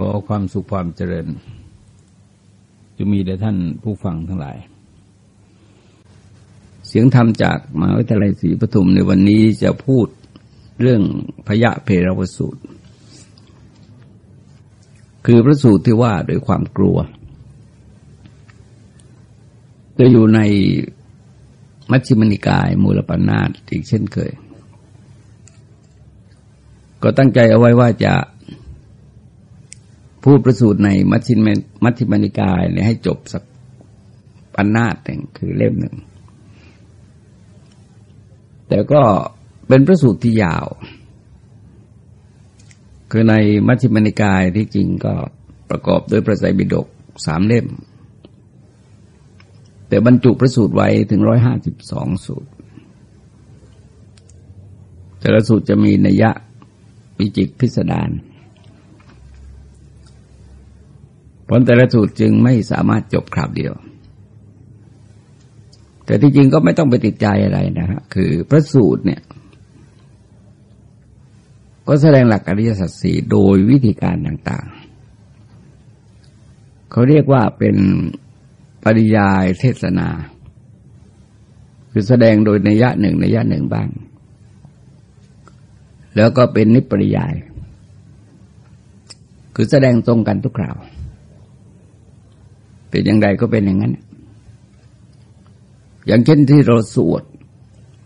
ขอความสุขความเจริญ จะมีแด่ท่านผู้ฟังทั้งหลาย เสียงธรรมจากมหาวิทยาลัยศรีปทุมในวันนี้จะพูดเรื่องพยะเพรวสูตร คือพระสูตรที่ว่าโดยความกลัว จะอยู่ในมัชฌิมนิกายมูลปนาตอีกเช่นเคย ก็ตั้งใจเอาไว้ว่าจะ พูดประสูตรในมัชฌิมมัชฌิมนิกายเนี่ยให้จบสักปัญนาตหนึ่งคือเล่มหนึ่ง แต่ก็เป็นประสูตรที่ยาว คือในมัชฌิมนิกายที่จริงก็ประกอบด้วยพระไตรปิฎกสามเล่ม แต่บรรจุประสูตรไว้ถึงร้อยห้าสิบสองสูตร แต่ละสูตรจะมีนัยยะวิจิตพิสดาร ผลแต่ละสูตรจึงไม่สามารถจบคราวเดียว แต่ที่จริงก็ไม่ต้องไปติดใจอะไรนะฮะคือพระสูตรเนี่ยก็แสดงหลักอริยสัจสี่โดยวิธีการต่างๆ เขาเรียกว่าเป็นปริยายเทศนา คือแสดงโดยนัยยะหนึ่งนัยยะหนึ่งบ้าง แล้วก็เป็นนิปริยาย คือแสดงตรงกันทุกคราว เป็นอย่างไรก็เป็นอย่างนั้น อย่างเช่นที่เราสวด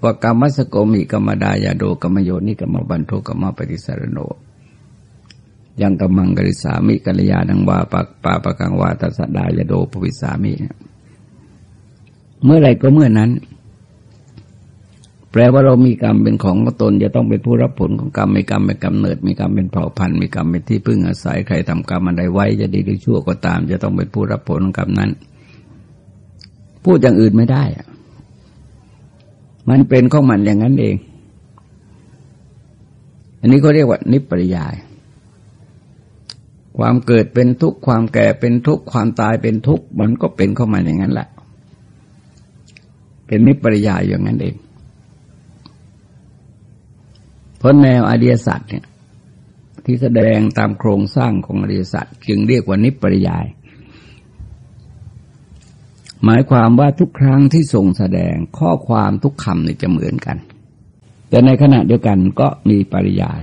ว่ากรรมสโกมิกรรมดายาโดกรรมโยนิกรรมบันโทกรรมปฏิสารโนยังกำมังกริสามิกัลยาณังวาปะปาปะกังวาตัสดายโดภวิสามิ เมื่อไรก็เมื่อนั้น แปลว่าเรามีกรรมเป็นของตนจะต้องเป็นผู้รับผลของกรรมมีกรรมเป็นกำเนิด มีกรรมเป็นเผ่าพันธุ์มีกรรมเป็นที่พึ่งอาศัยใครทำกรรมอะไรไว้จะดีหรือชั่วก็ตาม จะต้องเป็นผู้รับผลของกรรมนั้น พูดอย่างอื่นไม่ได้มันเป็นของมันอย่างนั้นเอง อันนี้เขาเรียกว่า นิปริยาย ความเกิดเป็นทุกข์ความแก่เป็นทุกข์ความตายเป็นทุกข์มันก็เป็นเข้ามาอย่างนั้นแหละเป็นนิปริยายอย่างนั้นเอง เพราะแนวอริยสัจเนี่ยที่แสดงตามโครงสร้างของอริยสัจจึงเรียกว่านิปริยาย หมายความว่าทุกครั้งที่ทรงแสดงข้อความทุกคำเนี่ยจะเหมือนกัน แต่ในขณะเดียวกันก็มีปริยาย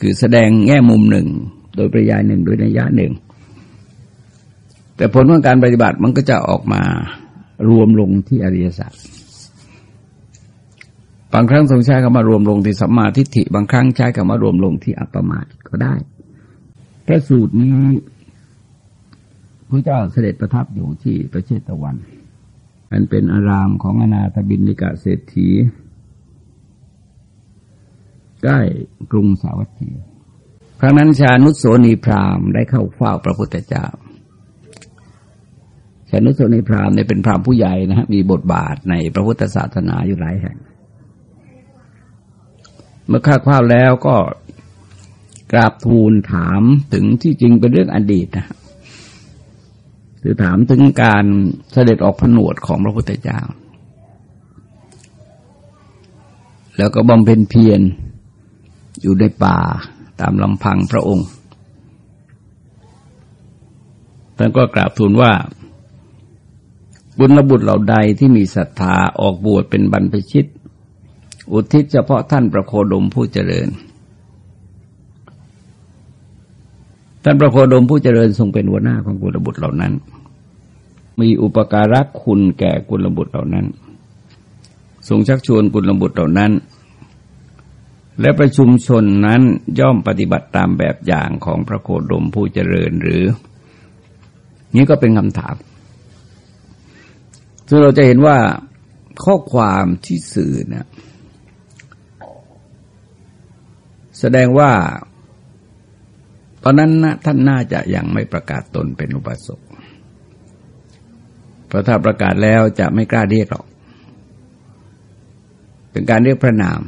คือแสดงแง่มุมหนึ่ง โดยปริยายหนึ่งโดยนัยยะหนึ่ง แต่ผลของการปฏิบัติมันก็จะออกมารวมลงที่อริยสัจ บางครั้งทรงใช้คำว่ารวมลงที่สัมมาทิฏฐิ บางครั้งใช้คำว่ารวมลงที่อัปมาทก็ได้ พระสูตรนี้พระเจ้าเสด็จประทับอยู่ที่ประเทศตะวันอันเป็นอารามของอนาถบินิกะเศรษฐี ใกล้กรุงสาวัตถี ครั้งนั้นชานุโสนีพรามได้เข้าเฝ้าพระพุทธเจ้าชานุโสนีพรามเนี่ยเป็นพรามผู้ใหญ่นะฮะมีบทบาทในพระพุทธศาสนาอยู่หลายแห่ง เมื่อข้าข้าวแล้วก็กราบทูลถามถึงที่จริงเป็นเรื่องอดีตนะคือถามถึงการเสด็จออกผนวดของพระพุทธเจ้า แล้วก็บำเพ็ญเพียรอยู่ในป่าตามลำพังพระองค์ท่านก็กราบทูลว่าบุญบุตรเหล่าใดที่มีศรัทธาออกบวชเป็นบรรพชิต อุทิศเฉพาะท่านประโคดมผู้เจริญ ท่านประโคดมผู้เจริญทรงเป็นหัวหน้าของกุลบุตรเหล่านั้น มีอุปการะคุณแก่กุลบุตรเหล่านั้น ทรงชักชวนกุลบุตรเหล่านั้น และประชุมชนนั้นย่อมปฏิบัติตามแบบอย่างของพระโคดมผู้เจริญหรือ นี่ก็เป็นคำถามซึ่งเราจะเห็นว่าข้อความที่สื่อนะ แสดงว่า ตอนนั้นนะท่านน่าจะยังไม่ประกาศตนเป็นอุบาสกเพราะถ้าประกาศแล้วจะไม่กล้าเรียกหรอก เป็นการเรียกพระนาม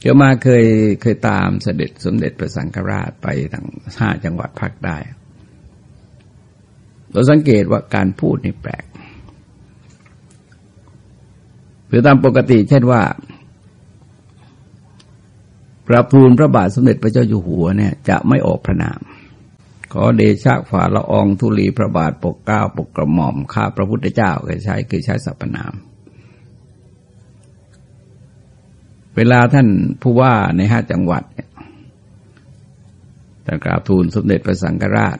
เกี่ยวมาเคยเคยตามเสด็จสมเด็จพระสังฆราชไปทั้งห้าจังหวัดภาคใต้เราสังเกตว่าการพูดนี่แปลกคือตามปกติเช่นว่า กราบทูลพระบาทสมเด็จพระเจ้าอยู่หัวเนี่ยจะไม่ออกพระนาม ขอเดชะฝ่าละอองธุลีพระบาทปกเก้าปกกระหม่อมข้าพระพุทธเจ้าก็ใช้คือใช้สรรพนาม เวลาท่านผู้ว่าในห้าจังหวัดเนี่ยท่านกราบทูลสมเด็จพระสังฆราช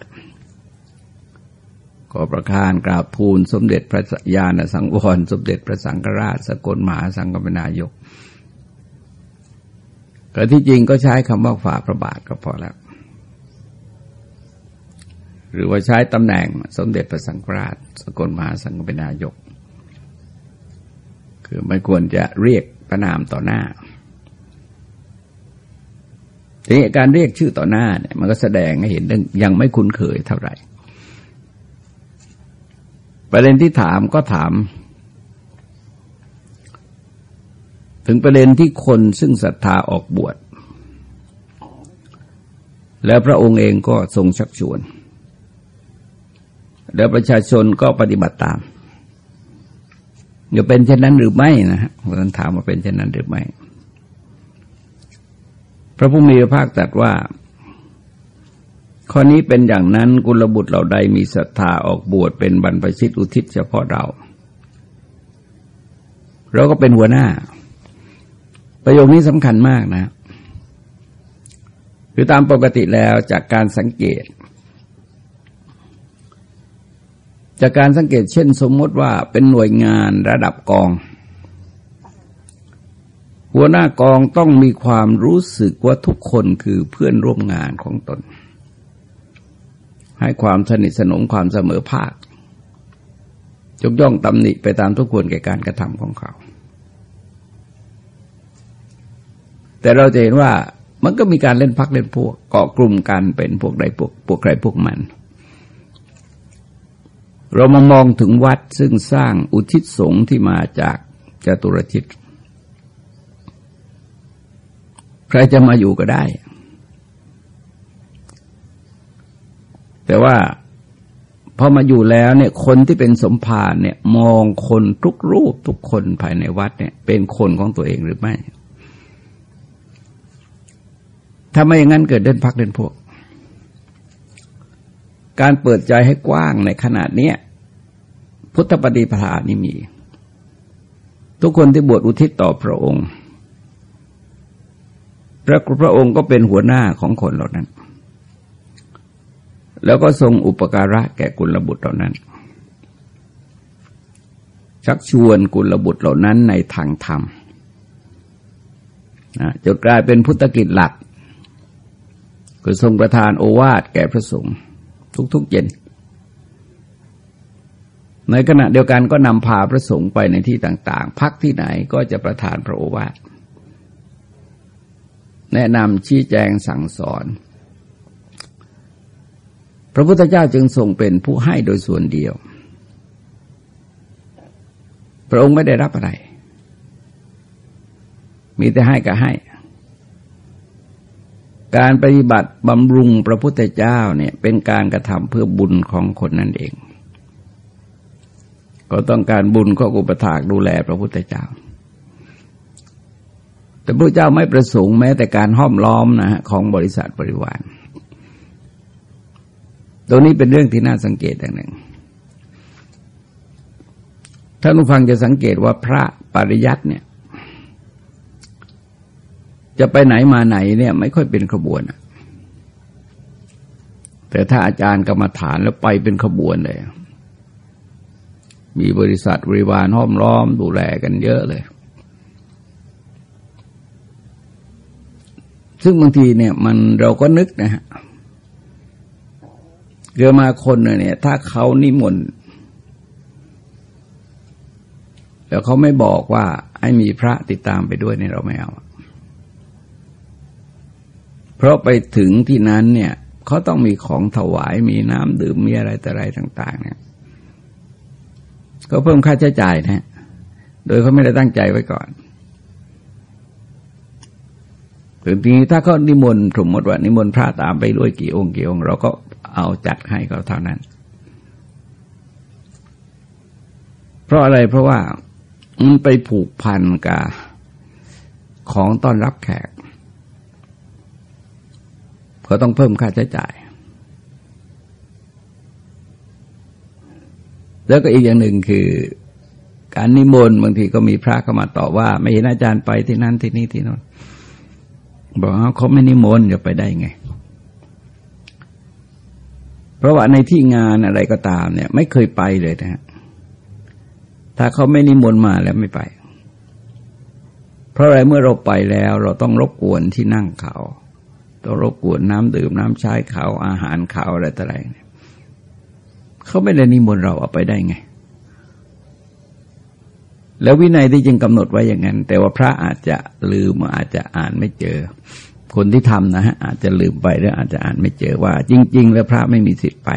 ขอประคานกราบทูลสมเด็จพระญาณสังวร สมเด็จพระสังฆราช สกลมหาสังฆปนายก แต่ที่จริงก็ใช้คำว่าฝ่าพระบาทก็พอแล้ว หรือว่าใช้ตำแหน่งสมเด็จพระสังฆราช สกลมหาสังฆปนายก คือไม่ควรจะเรียกประนามต่อหน้าทีนี้การเรียกชื่อต่อหน้าเนี่ยมันก็แสดงให้เห็นยังไม่คุ้นเคยเท่าไหร่ ประเด็นที่ถามก็ถาม ถึงประเด็นที่คนซึ่งศรัทธาออกบวช แล้วพระองค์เองก็ทรงชักชวน แล้วประชาชนก็ปฏิบัติตามจะเป็นเช่นนั้นหรือไม่นะฮะท่านถามว่าเป็นเช่นนั้นหรือไม่ พระผู้มีพระภาคตรัสว่า ข้อนี้เป็นอย่างนั้นกุลบุตรเราใดมีศรัทธาออกบวชเป็นบรรพชิตอุทิศเฉพาะเรา เราก็เป็นหัวหน้า ประโยคนี้สำคัญมากนะคือตามปกติแล้วจากการสังเกต จากการสังเกตเช่นสมมติว่าเป็นหน่วยงานระดับกอง หัวหน้ากองต้องมีความรู้สึกว่าทุกคนคือเพื่อนร่วมงานของตน ให้ความสนิทสนมความเสมอภาคยกย่องตำหนิไปตามทุกคนแก่การกระทำของเขา แต่เราจะเห็นว่ามันก็มีการเล่นพักเล่นพวกเกาะกลุ่มกันเป็นพวกใดพวกพวกใครพวกมัน เรามามองถึงวัดซึ่งสร้างอุทิศสงฆ์ที่มาจากจตุรชิต ใครจะมาอยู่ก็ได้ แต่ว่าพอมาอยู่แล้วเนี่ยคนที่เป็นสมภารเนี่ยมองคนทุกรูปทุกคนภายในวัดเนี่ยเป็นคนของตัวเองหรือไม่ ถ้าไม่อย่างนั้นเกิดเดินพักเดินพวก การเปิดใจให้กว้างในขนาดนี้พุทธปฏิปทานี่มี ทุกคนที่บวชอุทิศต่อพระองค์ พระพระองค์ก็เป็นหัวหน้าของคนเหล่านั้น แล้วก็ทรงอุปการะแก่กุลบุตรเหล่านั้น ชักชวนกุลบุตรเหล่านั้นในทางธรรมนะจนกลายเป็นพุทธกิจหลัก คือทรงประทานโอวาทแก่พระสงฆ์ทุกๆเย็น ในขณะเดียวกันก็นำพาพระสงฆ์ไปในที่ต่าง ๆ พักที่ไหนก็จะประทานพระโอวาท แนะนำชี้แจงสั่งสอน พระพุทธเจ้าจึงทรงเป็นผู้ให้โดยส่วนเดียว พระองค์ไม่ได้รับอะไร มีแต่ให้กับให้ การปฏิบัติบำรุงพระพุทธเจ้าเนี่ยเป็นการกระทำเพื่อบุญของคนนั่นเอง ก็ต้องการบุญก็อุปถากดูแลพระพุทธเจ้า แต่พระเจ้าไม่ประสงค์แม้แต่การห้อมล้อมนะฮะของบริษัทบริวารตรงนี้เป็นเรื่องที่น่าสังเกตอย่างหนึ่งท่านผู้ฟังจะสังเกตว่าพระปริยัติเนี่ย จะไปไหนมาไหนเนี่ย ไม่ค่อยเป็นขบวนแต่ถ้าอาจารย์กรรมฐานแล้วไปเป็นขบวนเลย มีบริษัทบริวารห้อมล้อมดูแลกันเยอะเลย ซึ่งบางทีเนี่ย มันเราก็นึกนะฮะเกิดมาคนเนี่ย ถ้าเขานิมนต์แล้วเขาไม่บอกว่าให้มีพระติดตามไปด้วยเนี่ยเราไม่เอา เพราะไปถึงที่นั้นเนี่ยเขาต้องมีของถวายมีน้ำดื่มมีอะไรแต่อะไรต่าง ๆ เนี่ย ก็เพิ่มค่าใช้จ่ายนะ โดยเขาไม่ได้ตั้งใจไว้ก่อนถึงทีถ้าเขานิมนต์สมมติว่านิมนต์พระตามไปด้วยกี่องค์กี่องค์ เราก็เอาจัดให้เขาเท่านั้น เพราะอะไรเพราะว่ามันไปผูกพันกับของต้อนรับแขก ก็ต้องเพิ่มค่าใช้จ่าย แล้วก็อีกอย่างหนึ่งคือการนิมนต์บางทีก็มีพระเข้ามาต่อว่า ไม่เห็นอาจารย์ไปที่นั่นที่นี่ที่นั่นบอกเขาไม่นิมนต์จะไปได้ไง เพราะว่าในที่งานอะไรก็ตามเนี่ย ไม่เคยไปเลยนะฮะถ้าเขาไม่นิมนต์มาแล้วไม่ไป เพราะอะไรเมื่อเราไปแล้ว เราต้องรบกวนที่นั่งเขา ต้องรบกวนน้ำดื่มน้ำใช้เขาอาหารเขาอะไรต่ออะไรเขาไม่ได้นิมนต์เราเอาไปได้ไง แล้ววินัยที่จึงกำหนดไว้อย่างนั้น แต่ว่าพระอาจจะลืมอาจจะอ่านไม่เจอ คนที่ทำนะฮะอาจจะลืมไปหรืออาจจะอ่านไม่เจอว่า จริง ๆ แล้วพระไม่มีสิทธิ์ไป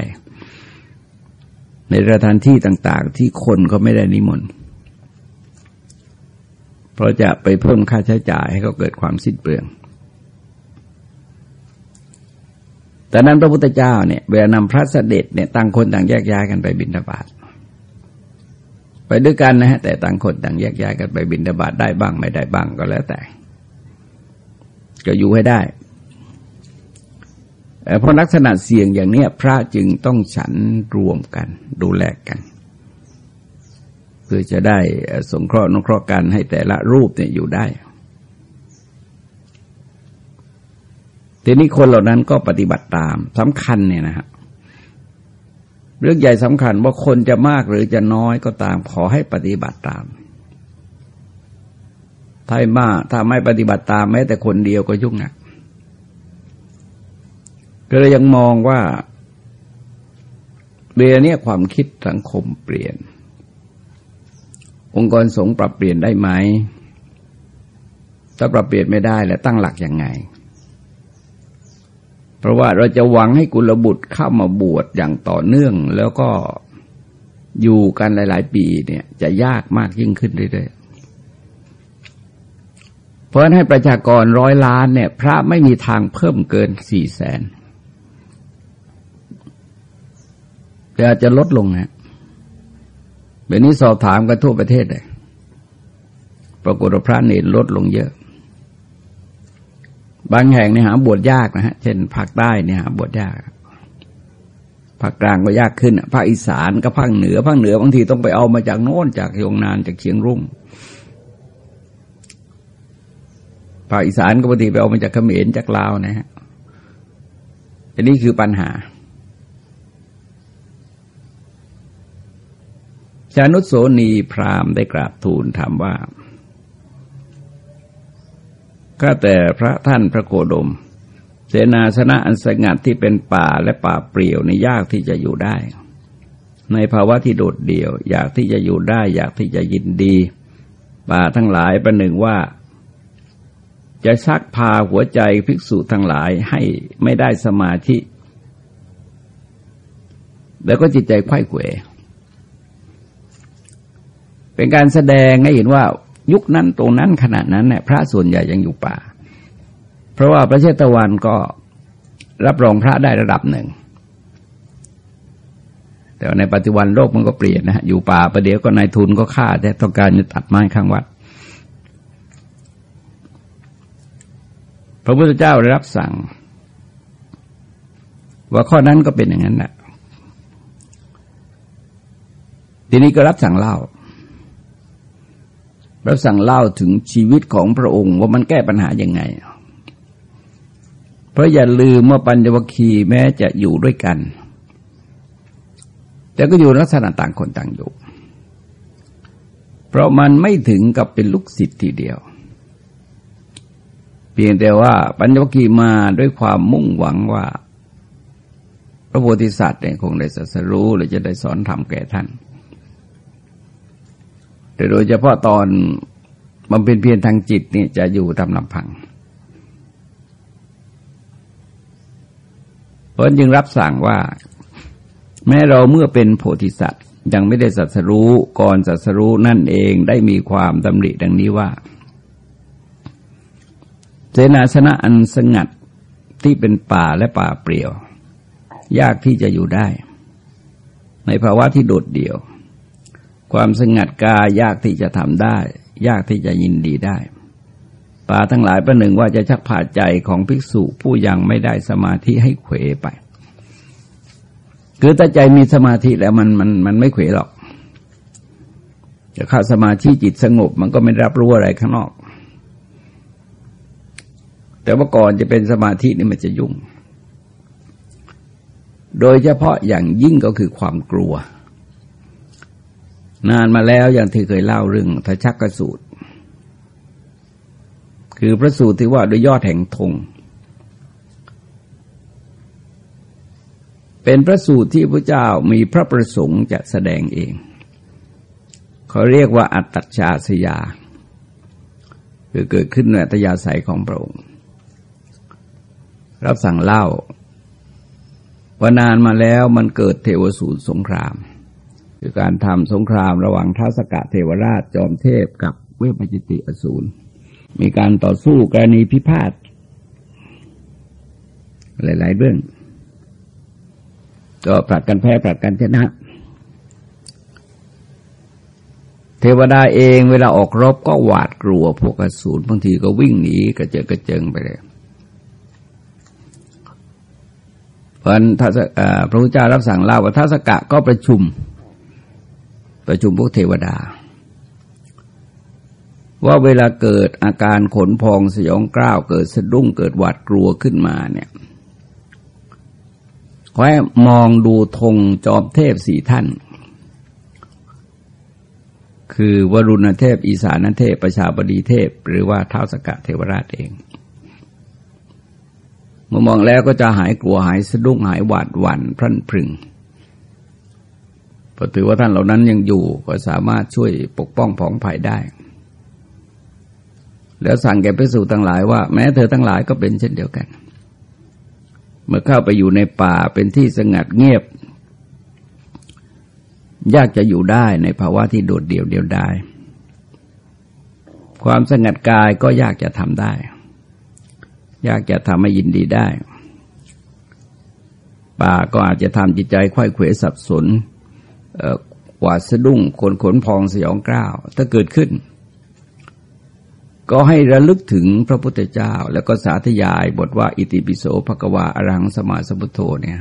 ในสถานที่ต่าง ๆ ที่คนก็ไม่ได้นิมนต์เพราะจะไปเพิ่มค่าใช้จ่ายให้เขาเกิดความสิ้นเปลือง แต่นั้นพระพุทธเจ้าเนี่ยเวลานำพระเสด็จเนี่ยต่างคนต่างแยกย้ายกันไปบิณฑบาตไปด้วยกันนะฮะแต่ต่างคนต่างแยกย้ายกันไปบิณฑบาตได้บ้างไม่ได้บ้างก็แล้วแต่ ก็อยู่ให้ได้เพราะลักษณะเสี่ยงอย่างเนี้ย พระจึงต้องฉันรวมกัน ดูแลกันเพื่อจะได้สงเคราะห์นุเคราะห์กันให้แต่ละรูปเนี่ยอยู่ได้ ทีนี้คนเหล่านั้นก็ปฏิบัติตามสำคัญเนี่ยนะฮะเรื่องใหญ่สำคัญว่าคนจะมากหรือจะน้อยก็ตามขอให้ปฏิบัติตามถ้ามากถ้าไม่ปฏิบัติตามแม้แต่คนเดียวก็ยุ่งหนักก็เลยยังมองว่าเรียนี้ความคิดสังคมเปลี่ยน องค์กรสงปรับเปลี่ยนได้ไหมถ้าปรับเปลี่ยนไม่ได้แล้วตั้งหลักยังไง เพราะว่าเราจะหวังให้กุลบุตรเข้ามาบวชอย่างต่อเนื่อง แล้วก็อยู่กันหลาย ๆ ปีเนี่ยจะยากมากยิ่งขึ้นเรื่อยๆ เพราะฉะนั้นให้ประชากรร้อยล้านเนี่ย พระไม่มีทางเพิ่มเกินสี่แสนแต่อาจจะลดลงนะแบบนี้สอบถามกันทั่วประเทศเลยปรากฏว่าพระเนรลดลงเยอะ บางแห่งเนี่ยหาบวชยากนะฮะ เช่นภาคใต้เนี่ยหาบวชยาก ภาคกลางก็ยากขึ้น ภาคอีสานก็ภาคเหนือ ภาคเหนือบางทีต้องไปเอามาจากโน้นจากยงนานจากเชียงรุ่ง ภาคอีสานก็บางทีไปเอามาจากเขมรจากลาวนะฮะอันนี้คือปัญหาชานุสโสนีพราหมณ์ได้กราบทูลถามว่า ก็แต่พระท่านพระโคดม เสนาสนะอันสงัดที่เป็นป่าและป่าเปลี่ยวในยากที่จะอยู่ได้ ในภาวะที่โดดเดี่ยว อยากที่จะอยู่ได้ อยากที่จะยินดี ป่าทั้งหลายประหนึ่งว่า จะซักพาหัวใจภิกษุทั้งหลายให้ไม่ได้สมาธิ แล้วก็จิตใจไข้เขวเป็นการแสดงให้เห็นว่า ยุคนั้นตรงนั้นขณะนั้นเนี่ยพระส่วนใหญ่ยังอยู่ป่า เพราะว่าประเทศตะวันก็รับรองพระได้ระดับหนึ่ง แต่ในปัจจุบันโลกมันก็เปลี่ยนนะฮะอยู่ป่าประเดี๋ยวก็นายทุนก็ฆ่าแต่ต้องการจะตัดไม้ข้างวัด พระพุทธเจ้าได้รับสั่ง ว่าข้อนั้นก็เป็นอย่างนั้นแหละทีนี้ก็รับสั่งเล่า เราสั่งเล่าถึงชีวิตของพระองค์ว่ามันแก้ปัญหายังไง เพราะอย่าลืมว่าปัญญวคีแม้จะอยู่ด้วยกัน แต่ก็อยู่ลักษณะต่างคนต่างอยู่ เพราะมันไม่ถึงกับเป็นลูกศิษย์ทีเดียว เพียงแต่ว่าปัญญวคีมาด้วยความมุ่งหวังว่า พระโพธิสัตว์เนี่ยคงได้สัสรู้หรือจะได้สอนธรรมแก่ท่าน โดยเฉพาะตอนมันเป็นเพียรทางจิตนี่จะอยู่ตามลำพัง เพราะจึงรับสั่งว่า แม้เราเมื่อเป็นโพธิสัตว์ ยังไม่ได้สัสรู้ก่อนสัสรู้นั่นเองได้มีความดำริดังนี้ว่า เสนาสนะอันสงัดที่เป็นป่าและป่าเปลี่ยว ยากที่จะอยู่ได้ ในภาวะที่โดดเดี่ยว ความสงัดกายยากที่จะทำได้ ยากที่จะยินดีได้ป่าทั้งหลายประหนึ่งว่าจะชักผ่าใจของภิกษุผู้ยังไม่ได้สมาธิให้เขวไป คือถ้าใจมีสมาธิแล้วมันมันมันไม่เขวหรอกจะเข้าสมาธิจิตสงบ มันก็ไม่รับรู้อะไรข้างนอก แต่ว่าก่อนจะเป็นสมาธินี่มันจะยุ่ง โดยเฉพาะอย่างยิ่งก็คือความกลัว นานมาแล้วอย่างที่เคยเล่าเรื่องทชักกสูตร คือพระสูตรที่ว่าโดยยอดแห่งธงเป็นพระสูตรที่พระเจ้ามีพระประสงค์จะแสดงเองเขาเรียกว่าอัตตชาสยาคือเกิดขึ้นในอัตยาศัยของพระองค์ รับสั่งเล่าว่านานมาแล้วมันเกิดเทวสูตรสงคราม คือการทำสงครามระหว่างท้าสกะเทวราชจอมเทพกับเวปจิติอสูร มีการต่อสู้กรณีพิพาทหลายๆเรื่อง ก็ผลัดกันแพ้ผลัดกันชนะ เทวดาเองเวลาออกรบก็หวาดกลัวพวกอสูรบางทีก็วิ่งหนีกระเจิงกระเจิงไปเลยเพราะนั้นพระพุทธเจ้ารับสั่งเล่าว่าท้าสกะก็ประชุม ประชุมพวกเทวดา ว่าเวลาเกิดอาการขนพองสยองกล้าวเกิดสะดุ้งเกิดหวาดกลัวขึ้นมาเนี่ยขอให้มองดูธงจอมเทพสี่ท่าน คือวรุณเทพ อีสานเทพ ประชาบดีเทพ หรือว่าเท้าสกะเทวราชเองเมื่อมองแล้วก็จะหายกลัวหายสะดุ้งหายหวาดหวั่นพรั่นพรึง พราะถือว่าท่านเหล่านั้นยังอยู่ก็สามารถช่วยปกป้องผองภัยได้ แล้วสั่งแก่พิสูจทั้งหลายว่า แม้เธอทั้งหลายก็เป็นเช่นเดียวกัน เมื่อเข้าไปอยู่ในป่าเป็นที่สงัดเงียบ ยากจะอยู่ได้ในภาวะที่โดดเดี่ยวเดียวดายความสงัดกายก็ยากจะทำได้ ยากจะทำให้ยินดีได้ ป่าก็อาจจะทำจิตใจควยเขวสับสน หวาดสะดุ้งขนขนพองสยองกล้าว ถ้าเกิดขึ้น ก็ให้ระลึกถึงพระพุทธเจ้า แล้วก็สาธยายบทว่า อิติปิโสภควาอรังสมาสมุทโธเนี่ย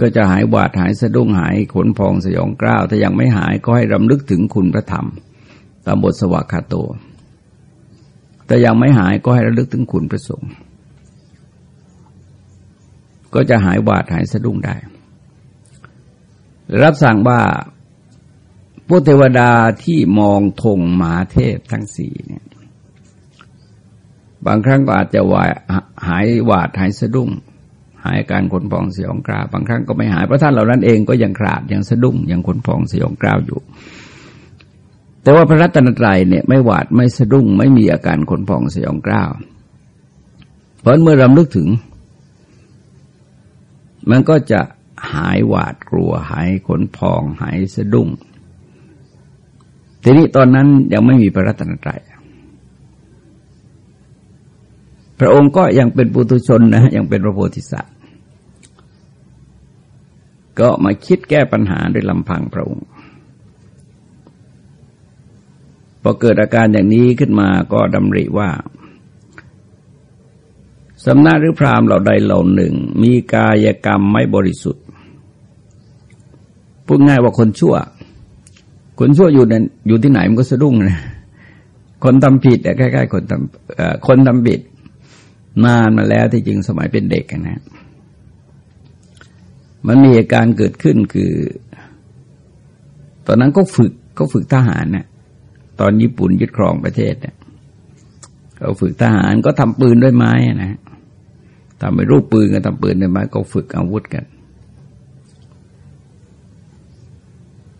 ก็จะหายหวาดหายสะดุ้งหายขนพองสยองกล้าว ถ้ายังไม่หายก็ให้รำลึกถึงคุณพระธรรม ตามบทสวากขาโต แต่ยังไม่หายก็ให้ระลึกถึงคุณพระสงฆ์ก็จะหายหวาดหายสะดุ้งได้ รับสั่งว่าพวกเทวดาที่มองธงหมาเทพทั้งสี่เนี่ย บางครั้งก็อาจจะวายหายหวาดหายสะดุ้ง หายการขนพองสยองกราวบางครั้งก็ไม่หายเพราะท่านเหล่านั้นเองก็ยังขาดยังสะดุ้งยังขนพองสยองกราวอยู่ แต่ว่าพระรัตนตรัยเนี่ยไม่หวาดไม่สะดุ้ง ไม่มีอาการขนพองสยองกราวเพราะเมื่อรำลึกถึง มันก็จะ หายหวาดกลัว หายขนพอง หายสะดุ้ง ทีนี้ตอนนั้นยังไม่มีพระรัตนตรัยพระองค์ก็ยังเป็นปุถุชนนะยังเป็นพระโพธิสัตว์ ก็มาคิดแก้ปัญหาด้วยลำพังพระองค์พอเกิดอาการอย่างนี้ขึ้นมาก็ดำริว่าสำนักหรือพรามเหล่าใดเหล่าหนึ่ง มีกายกรรมไม่บริสุทธิ์ พูดง่ายว่าคนชั่ว คนชั่วอยู่ในอยู่ที่ไหนมันก็สะดุ้งนะคนทำผิดแต่ใกล้ๆคนทำคนทำผิดนานมาแล้วที่จริงสมัยเป็นเด็กนะ มันมีเหตุการณ์เกิดขึ้นคือ ตอนนั้นก็ฝึกก็ฝึกทหารนะตอนญี่ปุ่นยึดครองประเทศเนี่ยก็ฝึกทหารก็ทำปืนด้วยไม้นะทำไปรูปปืนกันทำปืนด้วยไม้ก็ฝึกอาวุธกัน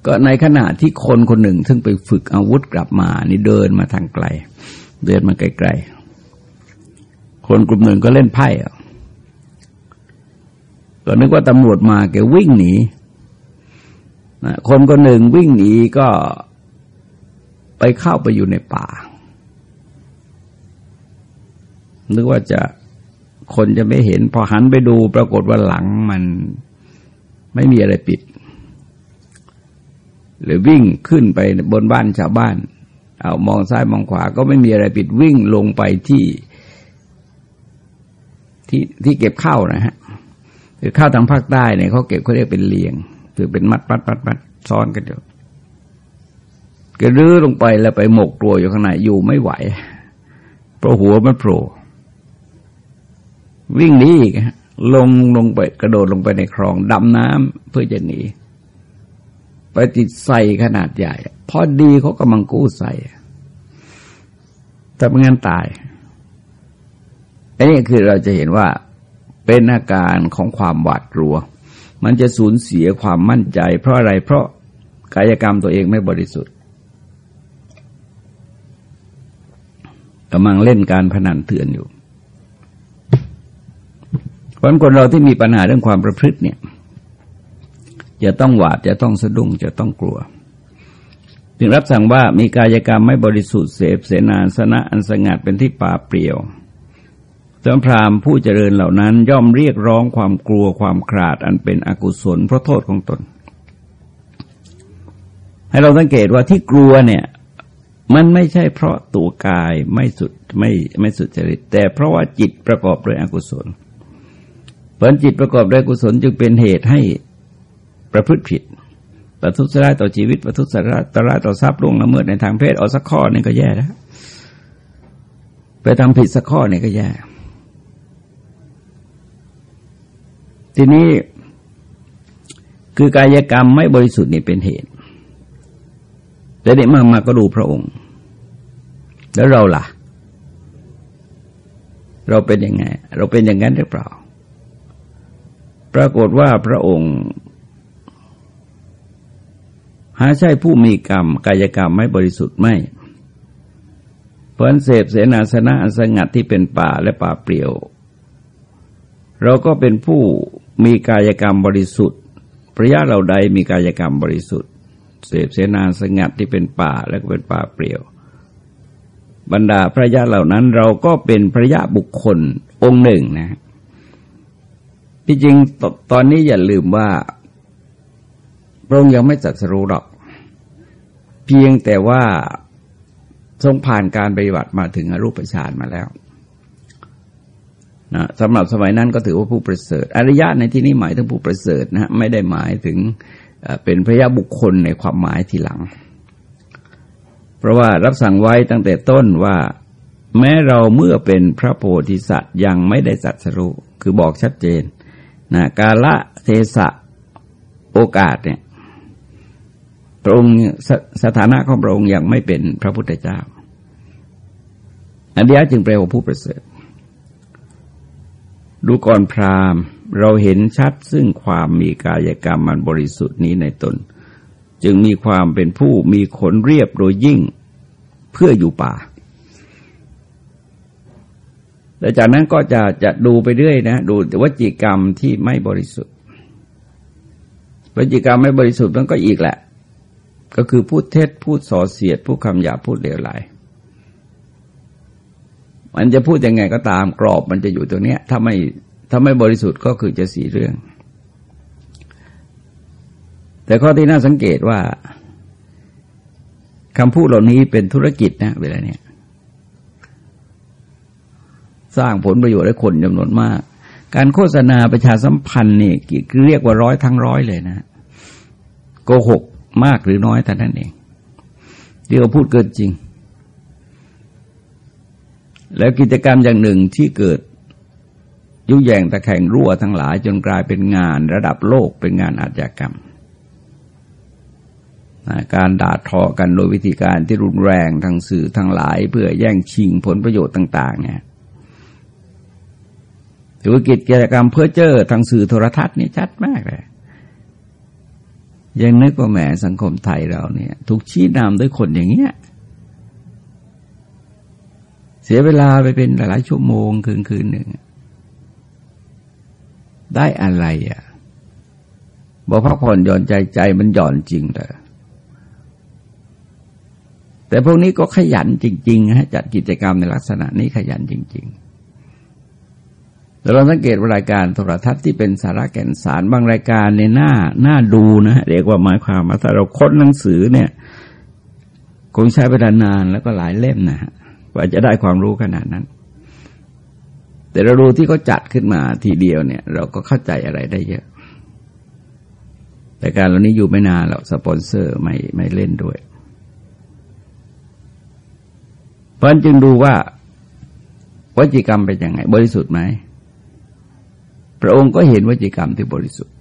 ก็ในขณะที่คนคนหนึ่ง ซึ่งไปฝึกอาวุธกลับมา นี่เดินมาทางไกล เดินมาไกลๆ คนกลุ่มหนึ่งก็เล่นไพ่ก็นึกว่าตำรวจมาแกวิ่งหนีคนคนหนึ่งวิ่งหนีก็ไปเข้าไปอยู่ในป่า นึกว่าจะคนจะไม่เห็น พอหันไปดูปรากฏว่าหลังมันไม่มีอะไรปิด หรือวิ่งขึ้นไปบนบ้านชาวบ้าน เอามองซ้ายมองขวาก็ไม่มีอะไรปิดวิ่งลงไปที่ที่ที่เก็บข้าวนะฮะคือข้าวทางภาคใต้เนี่ยเขาเก็บเขาเรียกเป็นเลียง คือเป็นมัดมัดมัดมัดซ้อนกันอยู่ก็รื้อลงไปแล้วไปหมกตัวอยู่ข้างในอยู่ไม่ไหวเพราะหัวมันโผล่วิ่งหนีอีกลงลงไปกระโดดลงไปในคลองดำน้ำเพื่อจะหนี ติดใส่ขนาดใหญ่ พอดีเขากำลังกู้ใส่แต่เป็นงานตาย อันนี้คือเราจะเห็นว่าเป็นอาการของความหวาดกลัว มันจะสูญเสียความมั่นใจ เพราะอะไร เพราะกายกรรมตัวเองไม่บริสุทธิ์กำลังเล่นการพนันเถื่อนอยู่เพราะคนเราที่มีปัญหาเรื่องความประพฤติเนี่ย จะต้องหวาดจะต้องสะดุ้งจะต้องกลัวจึงรับสั่งว่ามีกายกรรมไม่บริสุทธิ์เสพเสนาสนะอันสงัดเป็นที่ป่าเปลี่ยวสมพรามผู้เจริญเหล่านั้นย่อมเรียกร้องความกลัวความขาดอันเป็นอกุศลเพราะโทษของตน ให้เราสังเกตว่าที่กลัวเนี่ย มันไม่ใช่เพราะตัวกายไม่สุดไม่ไม่สุดจริตแต่เพราะว่าจิตประกอบด้วยอกุศลผลจิตประกอบด้วยกุศลจึงเป็นเหตุให้ ประพฤติผิด ประทุษร้ายต่อชีวิต ประทุษร้ายต่อร้ายต่อทรัพย์ล่วงละเมิดในทางเพศเอาสักข้อนี่ก็แย่แล้วไปทำผิดสักข้อนี่ก็แย่ ทีนี้คือกายกรรมไม่บริสุทธิ์นี่เป็นเหตุ แต่เด็กมากมาก็ดูพระองค์ แล้วเราล่ะ เราเป็นยังไง เราเป็นอย่างนั้นหรือเปล่า ปรากฏว่าพระองค์ หาใช่ผู้มีกรรม กายกรรมไม่บริสุทธิ์ไม่เพราะเสพเสนาสนะอันสงัดที่เป็นป่าและป่าเปลี่ยว เราก็เป็นผู้มีกายกรรมบริสุทธิ์พระยะเราใดมีกายกรรมบริสุทธิ์ เสพเสนาสงัดที่เป็นป่าแล้วก็เป็นป่าเปลี่ยว บรรดาพระยะเหล่านั้นเราก็เป็นพระยะบุคคลองค์หนึ่งนะที่จริงตตอนนี้อย่าลืมว่า พระองค์ยังไม่จัดสรู้หรอก เพียงแต่ว่าทรงผ่านการปฏิบัติมาถึงอรูปฌานมาแล้วนะสำหรับสมัยนั้นก็ถือว่าผู้ประเสริฐ อริยะในที่นี้หมายถึงผู้ประเสริฐนะไม่ได้หมายถึงเป็นพระยาบุคคลในความหมายทีหลัง เพราะว่ารับสั่งไว้ตั้งแต่ต้นว่าแม้เราเมื่อเป็นพระโพธิสัตว์ยังไม่ได้สัตสรู้คือบอกชัดเจนนะกาละเทสะโอกาสเนี่ย พระองค์สสถานะของพระองค์ยังไม่เป็นพระพุทธเจ้าอันนี้จึงแปลว่าผู้ประเสริฐ ดูก่อนพราหมณ์ เราเห็นชัดซึ่งความมีกายกรรมมันบริสุทธิ์นี้ในตน จึงมีความเป็นผู้มีขนเรียบโดยยิ่งเพื่ออยู่ป่าแต่จากนั้นก็จะจะดูไปเรื่อยนะ ดูวจิกรรมที่ไม่บริสุทธิ์วจิกรรมไม่บริสุทธิ์มันก็อีกแหละ ก็คือพูดเท็จพูดส่อเสียดพูดคำหยาพูดเลวไหล มันจะพูดยังไงก็ตามกรอบมันจะอยู่ตรงนี้ถ้าไม่ถ้าไม่บริสุทธิ์ก็คือจะสีเรื่อง แต่ข้อที่น่าสังเกตว่าคำพูดเหล่านี้เป็นธุรกิจนะเวลาเนี้ยสร้างผลประโยชน์ให้คนจำนวนมาก การโฆษณาประชาสัมพันธ์นี่เรียกว่าร้อยทั้งร้อยเลยนะโกหก มากหรือน้อยแต่นั้นเอง เดี๋ยวพูดเกินจริง แล้วกิจกรรมอย่างหนึ่งที่เกิดยุแยงตะแข่งรั่วทั้งหลายจนกลายเป็นงานระดับโลกเป็นงานอาชญากรรม การด่าทอกันโดยวิธีการที่รุนแรงทางสื่อทั้งหลาย เพื่อแย่งชิงผลประโยชน์ต่าง ๆ เนี่ยธุรกิจกิจกรรมเพื่อเจอทางสื่อโทรทัศน์นี่ชัดมากเลย ยังนึกว่าแหมสังคมไทยเราเนี่ย ถูกชี้นำด้วยคนอย่างเงี้ยเสียเวลาไปเป็นหลายชั่วโมงคืนคืนหนึ่งได้อะไรอะบอกพักผ่อนหย่อนใจใจมันหย่อนจริงเลยแต่พวกนี้ก็ขยันจริงๆฮะจัดกิจกรรมในลักษณะนี้ขยันจริง ๆ แต่เราสังเกตวารายการโทรทัศน์ที่เป็นสาระแก่นสารบางรายการในหน้าหน้าดูนะเรียกว่าหมายความว่าถ้าเราค้นหนังสือเนี่ย คงใช้เวลานานแล้วก็หลายเล่มนะฮะกว่าจะได้ความรู้ขนาดนั้น แต่เราดูที่เขาจัดขึ้นมาทีเดียวเนี่ย เราก็เข้าใจอะไรได้เยอะแต่การเหล่านี้อยู่ไม่นานหรอกสปอนเซอร์ไม่ไม่เล่นด้วย เพราะจึงดูว่าวจิกรรมเป็นยังไง บริสุทธิ์ไหม พระองค์ก็เห็นวจิกรรมที่บริสุทธิ์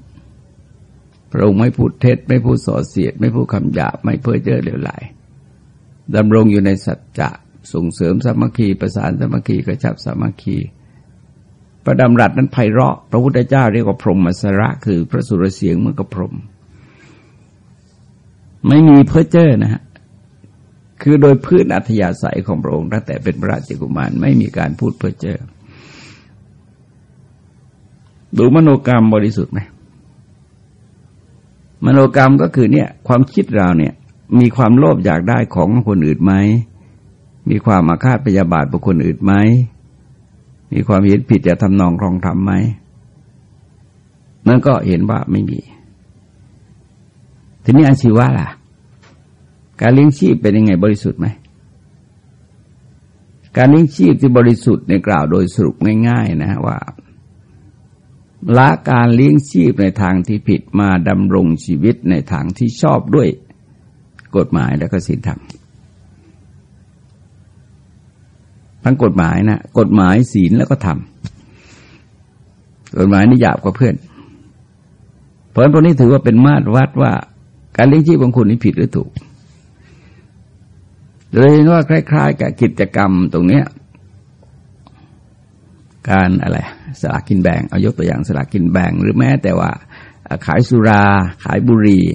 พระองค์ไม่พูดเท็จ ไม่พูดส่อเสียด ไม่พูดคำหยาบไม่เพ้อเจ้อเหลวไหลดำรงอยู่ในสัจจะส่งเสริมสามัคคีประสานสามัคคีกระชับสามัคคีประดำรัสนั้นไพเราะ พระพุทธเจ้าเรียกว่าพรหมสระ คือพระสุรเสียงเมื่อกับพรหมไม่มีเพ้อเจ้อนะฮะคือโดยพื้นอัธยาศัยของพระองค์ตั้งแต่เป็นพระราชกุมารไม่มีการพูดเพ้อเจ้อ ดูมโนกรรมบริสุทธิ์ไหมมโนกรรมก็คือเนี่ย ความคิดเราเนี่ย มีความโลภอยากได้ของคนอื่นไหมมีความอาฆาตพยาบาทบุคคลอื่นไหมมีความเห็นผิดจะทำนองครองธรรมไหมนั่นก็เห็นว่าไม่มี ทีนี้อาชีวะล่ะ การเลี้ยงชีพเป็นยังไงบริสุทธิ์ไหมการเลี้ยงชีพที่บริสุทธิ์ในกล่าวโดยสรุปง่าย ๆ นะว่า ละการเลี้ยงชีพในทางที่ผิดมาดำรงชีวิตในทางที่ชอบด้วยกฎหมายและก็ศีลธรรมทั้งกฎหมายนะกฎหมายศีลแล้วก็ธรรมกฎหมายนี่หยาบกว่าเพื่อนเพราะฉะนั้นพวกนี้ถือว่าเป็นมาตรวัดว่า การเลี้ยงชีพของคุณนี่ผิดหรือถูกเลยว่าคล้าย ๆ กับกิจกรรมตรงเนี้ย การอะไร สลากกินแบ่งเอายกตัวอย่างสลากกินแบ่ง หรือแม้แต่ว่าขายสุราขายบุหรี่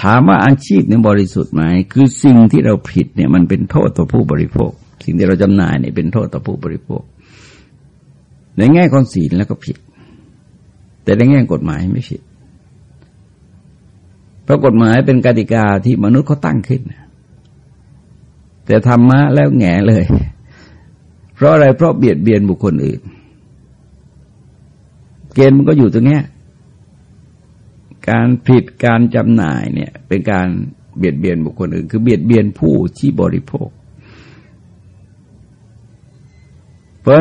ถามว่าอาชีพนี้บริสุทธิ์ไหมคือสิ่งที่เราผิดเนี่ยมันเป็นโทษต่อผู้บริโภค สิ่งที่เราจำหน่ายเนี่ยเป็นโทษต่อผู้บริโภค ในแง่ของศีลแล้วก็ผิด แต่ในแง่กฎหมายไม่ผิด เพราะกฎหมายเป็นกติกาที่มนุษย์เขาตั้งขึ้น แต่ธรรมะแล้วแง่เลย เพราะอะไรเพราะเบียดเบียนบุคคลอื่น เกณฑ์มันก็อยู่ตรงนี้การผิดการจำหน่ายเนี่ยเป็นการเบียดเบียนบุคคลอื่น คือเบียดเบียนผู้ที่บริโภค เพราะ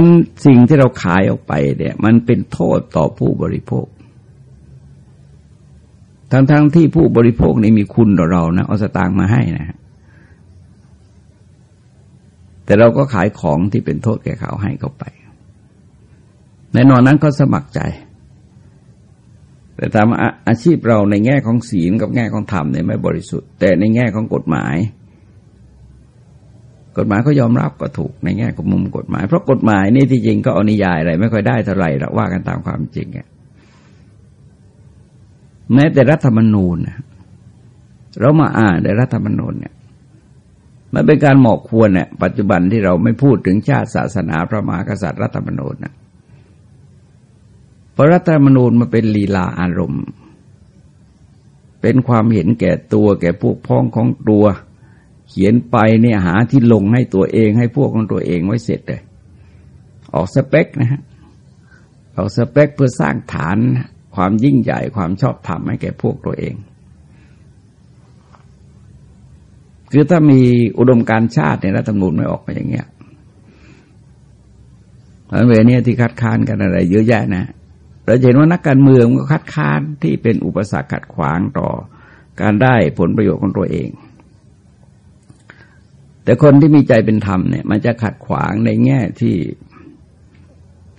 สิ่งที่เราขายออกไปเนี่ยมันเป็นโทษต่อผู้บริโภค ทั้งๆทที่ผู้บริโภคนี่มีคุณต่อเรานะเอาสตางค์มาให้นะ แต่เราก็ขายของที่เป็นโทษแก่เขาให้เขาไป ในนอนนั้นก็สมัครใจ แต่ตามอาชีพเราในแง่ของศีลกับแง่ของธรรมเนี่ยไม่บริสุทธิ์ แต่ในแง่ของกฎหมาย กฎหมายก็ยอมรับก็ถูกในแง่ของมุมกฎหมาย เพราะกฎหมายนี่ที่จริงก็อนิยายอะไรไม่ค่อยได้เท่าไหร่ละว่ากันตามความจริงอะแม้แต่รัฐธรรมนูญเรามาอ่านในรัฐธรรมนูญเนี่ยมันเป็นการเหมาะควรเนี่ยปัจจุบันที่เราไม่พูดถึงชาติศาสนาพระมหากษัตริย์รัฐธรรมนูญนะ พราะรัฐธรรมนูญมันเป็นลีลาอารมณ์ เป็นความเห็นแก่ตัวแก่พวกพ้องของตัว เขียนไปเนี่ยหาที่ลงให้ตัวเองให้พวกของตัวเองไว้เสร็จเลย ออกสเปคนะฮะออกสเปคเพื่อสร้างฐานความยิ่งใหญ่ความชอบธรรมให้แก่พวกตัวเอง คือถ้ามีอุดมการชาติในรัฐธรรมนูญไม่ออกมาอย่างเงี้ยเพราะเวลนี้ที่คัดค้านกันอะไร เยอะแยะนะ เราเห็นว่านักการเมืองก็คัดค้านที่เป็นอุปสรรคขัดขวางต่อการได้ผลประโยชน์ของตัวเอง แต่คนที่มีใจเป็นธรรมเนี่ยมันจะขัดขวางในแง่ที่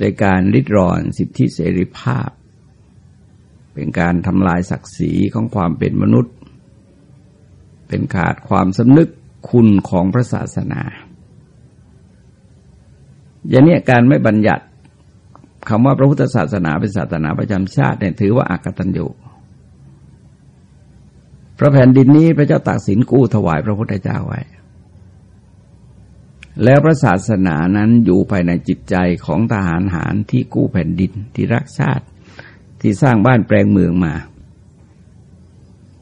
ในการริดรอนสิทธิเสรีภาพ เป็นการทำลายศักดิ์ศรีของความเป็นมนุษย์ เป็นขาดความสำนึกคุณของพระศาสนา อย่างนี้การไม่บัญญัติ คำว่าพระพุทธศาสนาเป็นศาสนาประจำชาติเนี่ยถือว่าอากตัญญูพระแผ่นดินนี้พระเจ้าตากสินกู้ถวายพระพุทธเจ้าไว้ แล้วพระศาสนานั้นอยู่ภายในจิตใจของทหารหารที่กู้แผ่นดินที่รักชาติที่สร้างบ้านแปลงเมืองมา